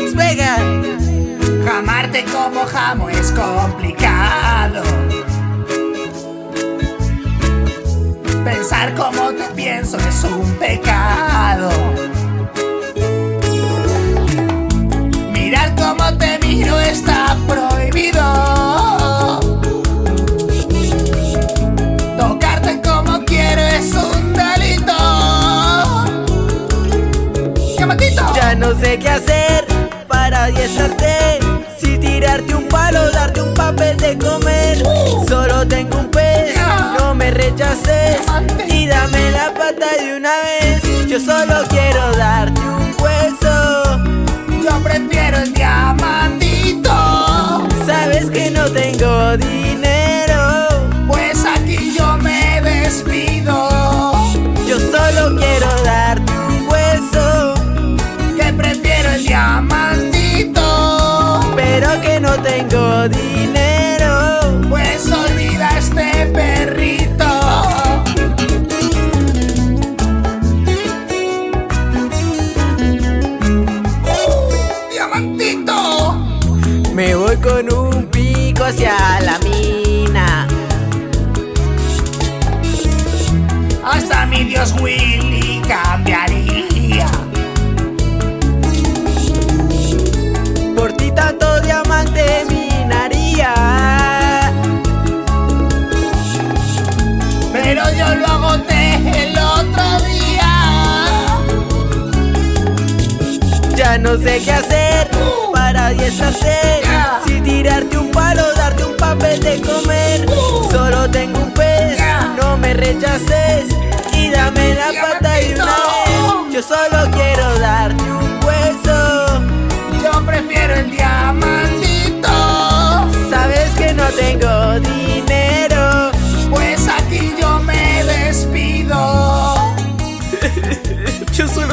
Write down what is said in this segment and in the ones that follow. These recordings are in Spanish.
Las Vegas. Jamarte como jamo es complicado. Pensar como te pienso es un pecado. Si tirarte un palo, darte un papel de comer. Solo tengo un pez, no me rechaces. Y dame la pata de una vez. Yo solo dinero. Pues olvida este perrito. ¡Uh! ¡Diamantito! Me voy con un pico hacia la mina. Hasta mi Dios Willy cambiaría. No sé qué hacer para. Ya. Si tirarte un palo, darte un papel de comer. Solo tengo un pez, no me rechaces.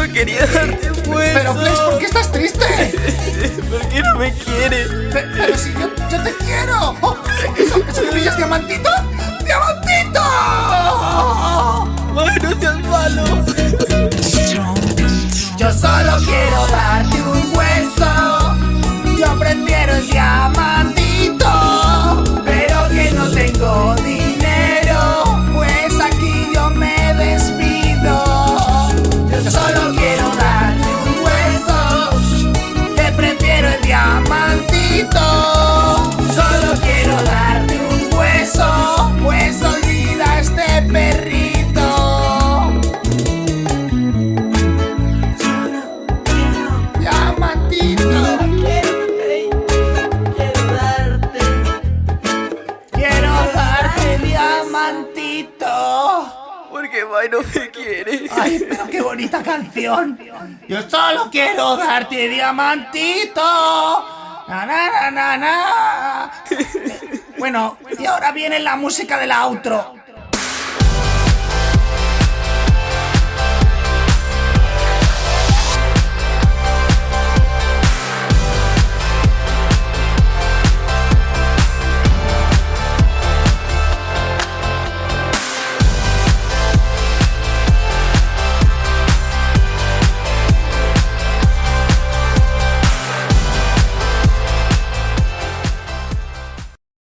Solo quería darte un. Pero Flex, ¿por qué estás triste? ¿Por qué no me quieres? Pe- Pero si yo, yo te quiero. Oh, ¿Eso, que brillas diamantito? ¡Diamantito! Ay, no seas malo. Yo solo quiero darte un hueso. Yo prefiero el diamantito. May no me quiere. Ay, pero qué bonita canción. Yo solo quiero darte diamantito. Na, na, na, na, na. Bueno, y ahora viene la música del outro.